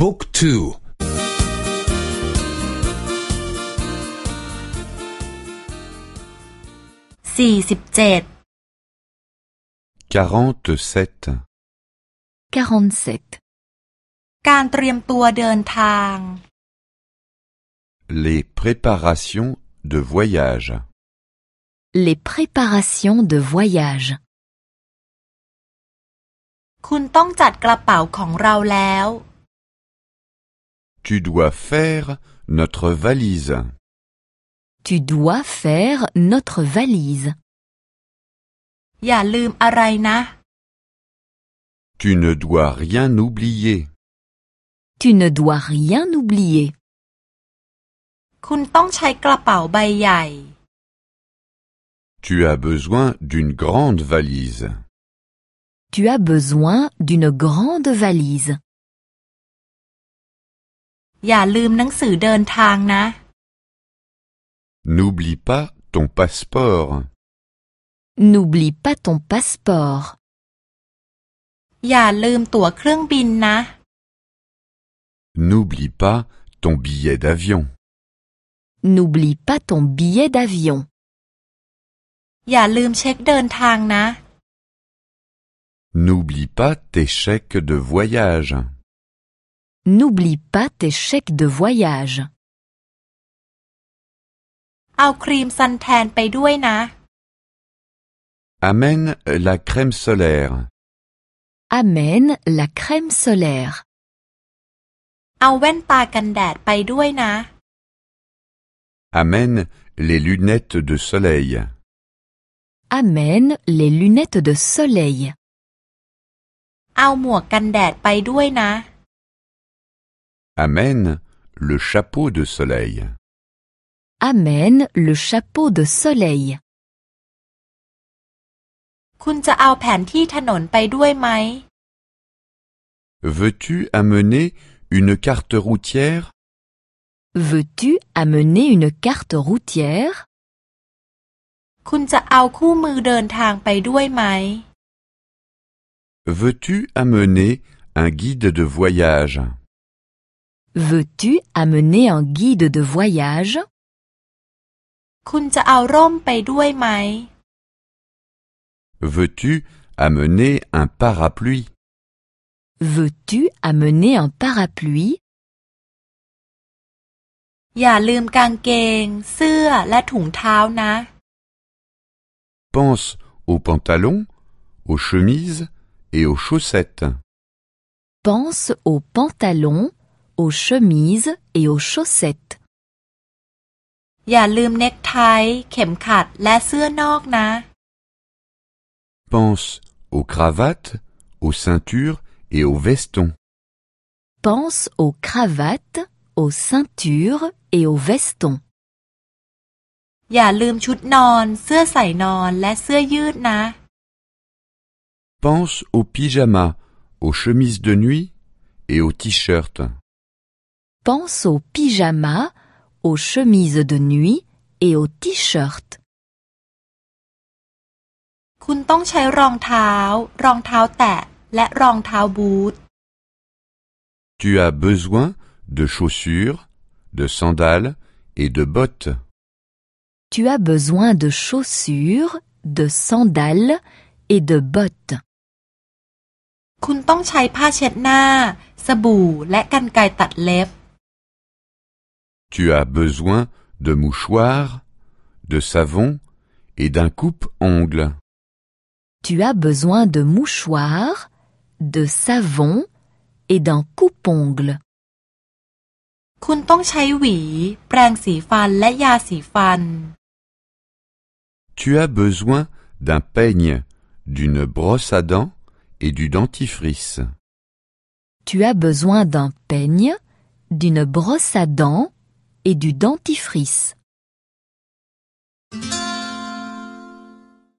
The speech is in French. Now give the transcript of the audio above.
บุ๊กทูสี่สิบเจ็ด Quarante-sept. 47. การเตรียมตัวเดินทาง Les préparations de voyage. Les préparations de voyage. คุณต้องจัดกระเป๋าของเราแล้ว Tu dois faire notre valise. Tu dois faire notre valise. อย่าลืมอะไรนะ Tu ne dois rien oublier. Tu ne dois rien oublier. คุณต้องใช้กระเป๋าใบใหญ่ Tu as besoin d'une grande valise. Tu as besoin d'une grande valise. อย่าลืมหนังสือเดินทางนะ N'oublie pas ton passeport. N'oublie pas ton passeport. อย่าลืมตั๋วเครื่องบินนะ N'oublie pas ton billet d'avion. N'oublie pas ton billet d'avion. อย่าลืมเช็คเดินทางนะ N'oublie pas tes chèques de voyage. N'oublie pas tes chèques de voyage. Amène la crème solaire. Amène la crème solaire. Amène les lunettes de soleil. Amène les lunettes de soleil. Amen le chapeau de soleil. Amen le chapeau de soleil. Veux-tu amener une carte routière? Veux-tu amener une carte routière? Veux-tu amener un guide de voyage? Veux-tu amener un guide de voyage คุณจะเอาร่มไปด้วยไหม Veux-tu amener un parapluie Veux-tu amener un parapluie อย่าลืมกางเกง เสื้อและถุงเท้านะ Pense aux pantalons, aux chemises et aux chaussettes. Pense aux pantalons, aux chemises et aux chaussettes. อย่าลืมเน็กไท เข็มขัดและเสื้อนอกนะ Pense aux cravates, aux ceintures et aux vestons. Pense aux cravates, aux ceintures et aux vestons. อย่าลืมชุดนอน เสื้อใส่นอนและเสื้อยืดนะ Pense aux pyjamas, aux chemises de nuit et aux t-shirts. Pense aux pyjamas, aux chemises de nuit et aux t-shirts. คุณต้องใช้รองเท้า รองเท้าแตะ และรองเท้าบูท Tu as besoin de chaussures, de sandales et de bottes. Tu as besoin de chaussures, de sandales et de bottes. คุณต้องใช้ผ้าเช็ดหน้า สบู่ และกรรไกรตัดเล็บ Tu as besoin de mouchoirs, de savon et d'un coupe-ongles. Tu as besoin de mouchoirs, de savon et d'un coupe-ongles. คุณต้องใช้หวี แปรงสีฟันและยาสีฟัน Tu as besoin d'un peigne, d'une brosse à dents et du dentifrice. Tu as besoin d'un peigne, d'une brosse à dents et du dentifrice.